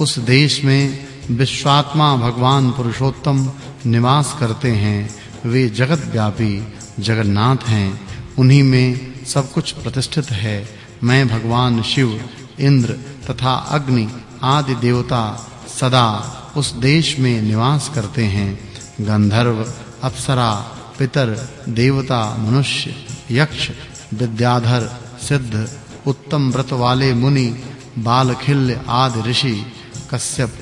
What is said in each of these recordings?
उस देश में विश्वात्मा भगवान पुरुषोत्तम निवास करते हैं। वे जगत व्यापी जगन्नाथ हैं। उन्हीं में सब कुछ प्रतिष्ठित है। मैं भगवान शिव, इंद्र तथा अग्नि आदि देवता सदा उस देश में निवास करते हैं। गंधर्व, अप्सरा, पितर, देवता, मनुष्य, यक्ष, विद्याधर, सिद्ध, उत्तम व्रत वाले मुनि, बालखिल्य आदि ऋषि कश्यप,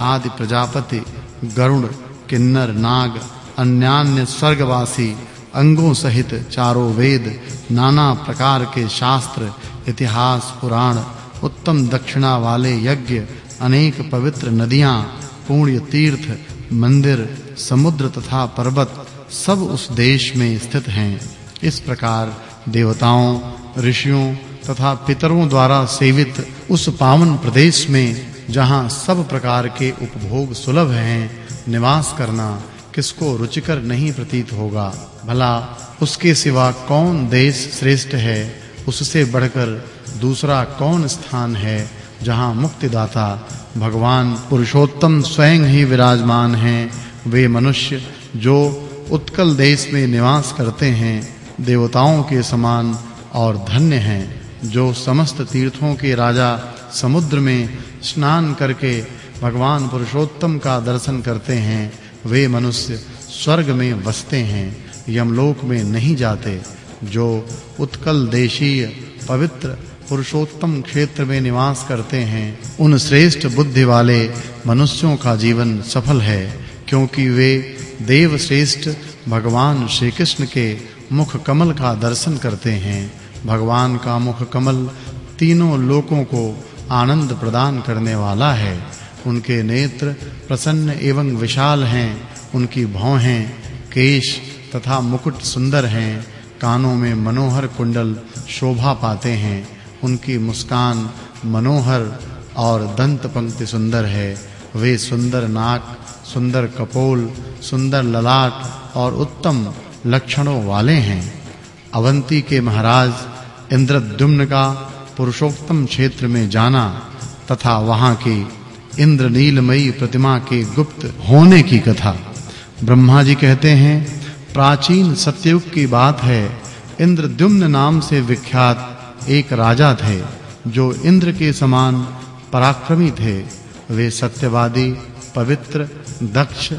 आदि प्रजापति गरुण किन्नर, नाग, अन्यान्य स्वर्गवासी, अंगों सहित चारों वेद, नाना प्रकार के शास्त्र, इतिहास, पुराण, उत्तम दक्षिणा वाले यज्ञ, अनेक पवित्र नदियाँ, पुण्य तीर्थ, मंदिर, समुद्र तथा पर्वत, सब उस देश में स्थित हैं। इस प्रकार देवताओं, ऋषियों तथा पितरों द्वारा सेवित उस पावन प्रदेश में जहाँ सब प्रकार के उपभोग सुलभ हैं, निवास करना किसको रुचिकर नहीं प्रतीत होगा। भला उसके सिवा कौन देश श्रेष्ठ है, उससे बढ़कर दूसरा कौन स्थान है, जहाँ मुक्तिदाता भगवान पुरुषोत्तम स्वयं ही विराजमान हैं। वे मनुष्य जो उत्कल देश में निवास करते हैं, देवताओं के समान और धन्य हैं, जो समस्त तीर्थों के राजा समुद्र में स्नान करके भगवान पुरुषोत्तम का दर्शन करते हैं, वे मनुष्य स्वर्ग में बसते हैं, यमलोक में नहीं जाते, जो उत्कल देशीय पवित्र पुरुषोत्तम क्षेत्र में निवास करते हैं, उन श्रेष्ठ बुद्धि वाले मनुष्यों का जीवन सफल है, क्योंकि वे देव श्रेष्ठ भगवान श्री कृष्ण के मुख कमल का दर्शन करते हैं। भगवान का मुख कमल तीनों लोकों को आनंद प्रदान करने वाला है। उनके नेत्र प्रसन्न एवं विशाल हैं, उनकी भौहें केश तथा मुकुट सुंदर हैं, कानों में मनोहर कुंडल शोभा पाते हैं, उनकी मुस्कान मनोहर और दंत पंक्ति सुंदर है। वे सुंदर नाक, सुंदर कपोल, सुंदर ललाट और उत्तम लक्षणों वाले हैं। अवंती के महाराज इंद्रद्युम्न का पुरुषोत्तम क्षेत्र में जाना तथा वहाँ की इंद्र नीलमयी प्रतिमा के गुप्त होने की कथा। ब्रह्मा जी कहते हैं, प्राचीन सत्ययुग की बात है। इंद्रद्युम्न नाम से विख्यात एक राजा थे, जो इंद्र के समान पराक्रमी थे। वे सत्यवादी, पवित्र, दक्ष,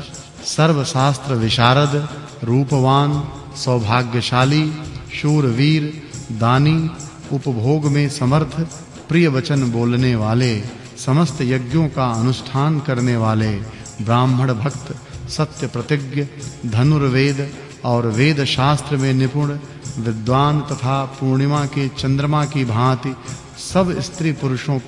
सर्वशास्त्र विशारद, रूपवान, सौभाग्यशाली, शूरवीर, दानी उपभोग में समर्थ, प्रिय वचन बोलने वाले, समस्त यज्ञों का अनुष्ठान करने वाले, ब्राह्मण भक्त, सत्य प्रतिज्ञ, धनुर्वेद और वेद शास्त्र में निपुण, विद्वान तथा पूर्णिमा के चंद्रमा की भांति सब स्त्री पुरुषों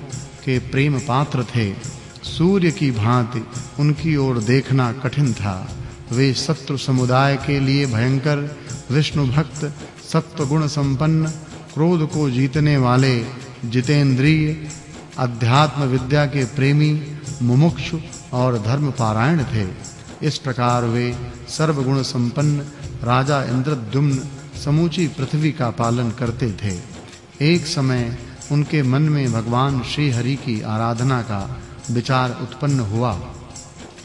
के प्रेम पात्र थे। सूर्य की भांति उनकी ओर देखना कठिन था। वे शत्रु समुदाय के लिए भयंकर, विष्णु भक्त सत्व गुण संपन्न क्रोध को जीतने वाले जितेंद्रिय, अध्यात्म विद्या के प्रेमी, मुमुक्षु और धर्म पारायण थे। इस प्रकार वे सर्वगुण संपन्न राजा इंद्रद्युम्न समूची पृथ्वी का पालन करते थे। एक समय उनके मन में भगवान श्री हरि की आराधना का विचार उत्पन्न हुआ।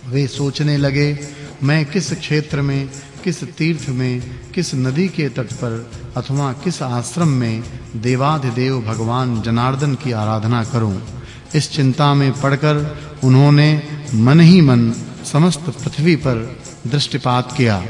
वे सोचने लगे, मैं किस क्षेत्र में किस तीर्थ में, किस नदी के तट पर, अथवा किस आश्रम में देवाधिदेव भगवान जनार्दन की आराधना करूँ? इस चिंता में पड़कर उन्होंने मन ही मन समस्त पृथ्वी पर दृष्टिपात किया।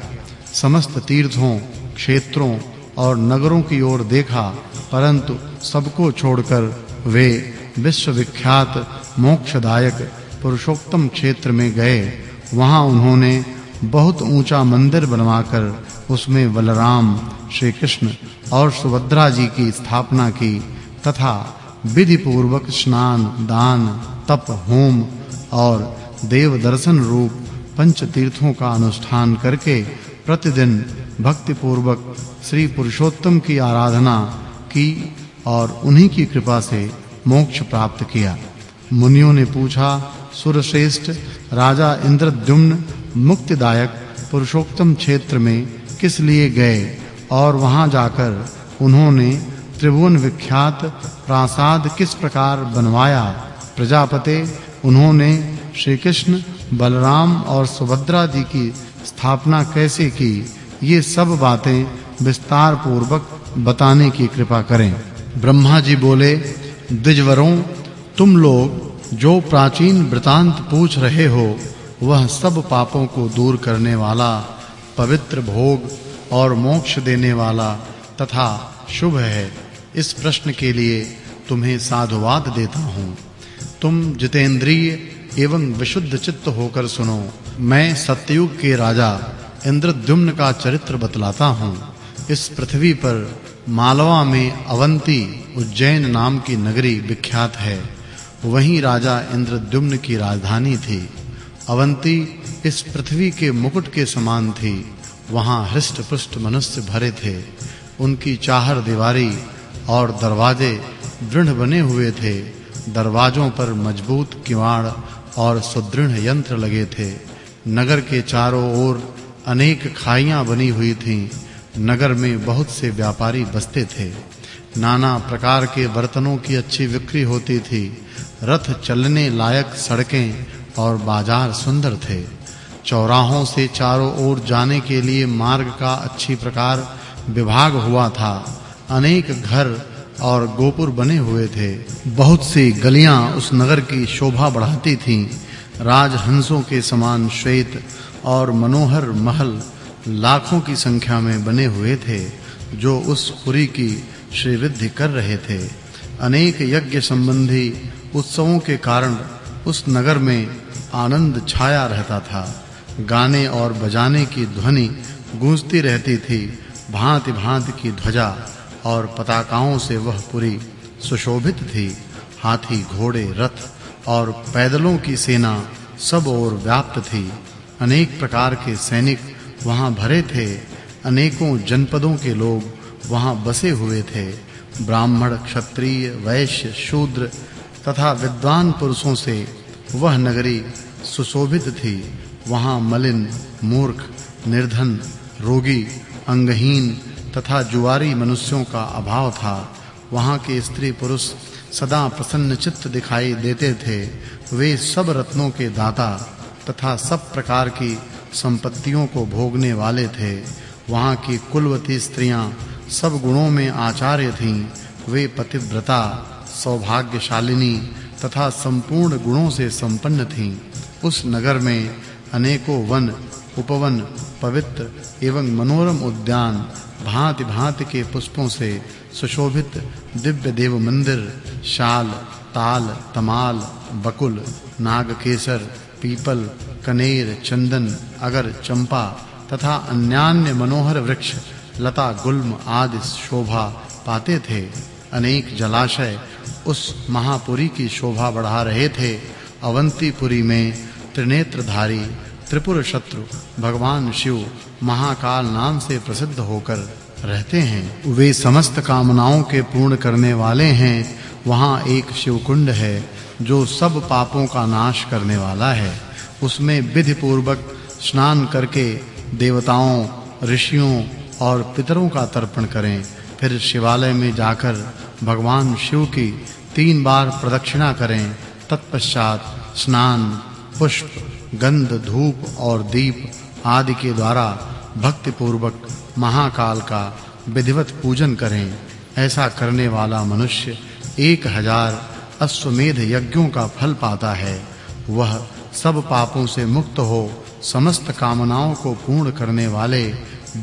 समस्त तीर्थों, क्षेत्रों और नगरों की ओर देखा, परंतु सबको छोड़कर वे विश्वविख्यात, मोक्षदायक, पुरुषोत्तम क्षेत्र में गए। वहाँ उन्होंने बहुत ऊँचा मंदिर बनवाकर उसमें बलराम श्री कृष्ण और सुभद्रा जी की स्थापना की, तथा विधि पूर्वक स्नान, दान, तप, होम और देव दर्शन रूप पंच तीर्थों का अनुष्ठान करके प्रतिदिन भक्ति पूर्वक श्री पुरुषोत्तम की आराधना की और उन्हीं की कृपा से मोक्ष प्राप्त किया। मुनियों ने पूछा, सुरश्रेष्ठ, राजा इंद्रद्युम्न मुक्तिदायक पुरुषोत्तम क्षेत्र में किस लिए गए और वहाँ जाकर उन्होंने त्रिभुवन विख्यात प्रासाद किस प्रकार बनवाया? प्रजापते, उन्होंने श्री कृष्ण बलराम और सुभद्रा जी की स्थापना कैसे की? ये सब बातें विस्तार पूर्वक बताने की कृपा करें। ब्रह्मा जी बोले, द्विजवरों, तुम लोग जो प्राचीन वृतांत पूछ रहे हो वह सब पापों को दूर करने वाला, पवित्र भोग और मोक्ष देने वाला तथा शुभ है। इस प्रश्न के लिए तुम्हें साधुवाद देता हूँ। तुम जितेंद्रिय एवं विशुद्ध चित्त होकर सुनो। मैं सत्ययुग के राजा इंद्रद्युम्न का चरित्र बतलाता हूँ। इस पृथ्वी पर मालवा में अवंती उज्जैन नाम की नगरी विख्यात है। वहीं राजा इंद्रद्युम्न की राजधानी थी। अवंती इस पृथ्वी के मुकुट के समान थी। वहाँ हृष्ट-पुष्ट मनुष्य भरे थे। उनकी चाहर दीवारी और दरवाजे दृढ़ बने हुए थे। दरवाजों पर मज़बूत किवाड़ और सुदृढ़ यंत्र लगे थे। नगर के चारों ओर अनेक खाइयाँ बनी हुई थीं। नगर में बहुत से व्यापारी बसते थे। नाना प्रकार के बर्तनों की अच्छी बिक्री होती थी। रथ चलने लायक सड़कें और बाज़ार सुंदर थे। चौराहों से चारों ओर जाने के लिए मार्ग का अच्छी प्रकार विभाग हुआ था। अनेक घर और गोपुर बने हुए थे। बहुत सी गलियाँ उस नगर की शोभा बढ़ाती थीं। राजहंसों के समान श्वेत और मनोहर महल लाखों की संख्या में बने हुए थे, जो उस पुरी की श्रीवृद्धि कर रहे थे। अनेक यज्ञ संबंधी उत्सवों के कारण उस नगर में आनंद छाया रहता था। गाने और बजाने की ध्वनि गूंजती रहती थी। भांति-भांति की ध्वजा और पताकाओं से वह पूरी सुशोभित थी। हाथी, घोड़े, रथ और पैदलों की सेना सब ओर व्याप्त थी। अनेक प्रकार के सैनिक वहाँ भरे थे। अनेकों जनपदों के लोग वहाँ बसे हुए थे। ब्राह्मण, क्षत्रिय, वैश्य, शूद्र तथा विद्वान पुरुषों से वह नगरी सुशोभित थी। वहाँ मलिन, मूर्ख, निर्धन, रोगी, अंगहीन तथा जुआरी मनुष्यों का अभाव था। वहाँ के स्त्री पुरुष सदा प्रसन्न चित्त दिखाई देते थे। वे सब रत्नों के दाता तथा सब प्रकार की संपत्तियों को भोगने वाले थे। वहाँ की कुलवती स्त्रियाँ सब गुणों में आचार्य थीं। वे पतिव्रता सौभाग्यशालिनी तथा संपूर्ण गुणों से संपन्न थीं। उस नगर में अनेकों वन, उपवन, पवित्र एवं मनोरम उद्यान भांति-भांति के पुष्पों से सुशोभित दिव्य देव मंदिर, शाल, ताल, तमाल, बकुल, नागकेसर, पीपल, कनेर, चंदन, अगर, चंपा तथा अन्यान्य मनोहर वृक्ष, लता, गुल्म आदि शोभा पाते थे। अनेक जलाशय उस महापुरी की शोभा बढ़ा रहे थे। अवंतीपुरी में त्रिनेत्रधारी त्रिपुर शत्रु भगवान शिव, महाकाल नाम से प्रसिद्ध होकर रहते हैं। वे समस्त कामनाओं के पूर्ण करने वाले हैं। वहाँ एक शिव कुंड है, जो सब पापों का नाश करने वाला है। उसमें विधि पूर्वक स्नान करके देवताओं, ऋषियों और पितरों का तर्पण करें। फिर शिवालय में जाकर भगवान शिव की तीन बार प्रदक्षिणा करें। तत्पश्चात स्नान, पुष्प, गंध, धूप और दीप आदि के द्वारा भक्ति पूर्वक महाकाल का विधिवत पूजन करें। ऐसा करने वाला मनुष्य एक हज़ार अश्वमेध यज्ञों का फल पाता है। वह सब पापों से मुक्त हो, समस्त कामनाओं को पूर्ण करने वाले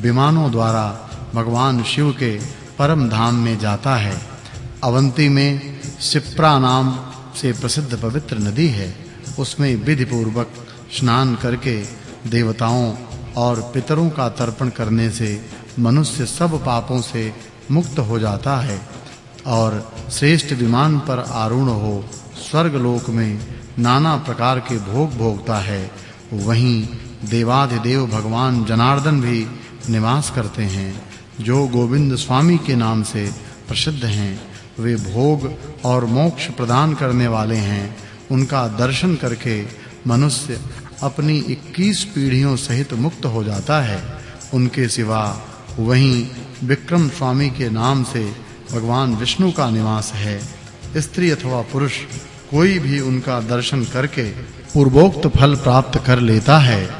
विमानों द्वारा भगवान शिव के परम धाम में जाता है। अवंती में सिप्रा नाम से प्रसिद्ध पवित्र नदी है। उसमें विधि पूर्वक स्नान करके देवताओं और पितरों का तर्पण करने से मनुष्य सब पापों से मुक्त हो जाता है और श्रेष्ठ विमान पर आरूढ़ हो स्वर्ग लोक में नाना प्रकार के भोग भोगता है। वहीं देवाधिदेव भगवान जनार्दन भी निवास करते हैं। जो गोविंद स्वामी के नाम से प्रसिद्ध हैं, वे भोग और मोक्ष प्रदान करने वाले हैं। उनका दर्शन करके मनुष्य अपनी 21 पीढ़ियों सहित मुक्त हो जाता है। उनके सिवा वहीं विक्रम स्वामी के नाम से भगवान विष्णु का निवास है। स्त्री अथवा पुरुष कोई भी उनका दर्शन करके पूर्वोक्त फल प्राप्त कर लेता है।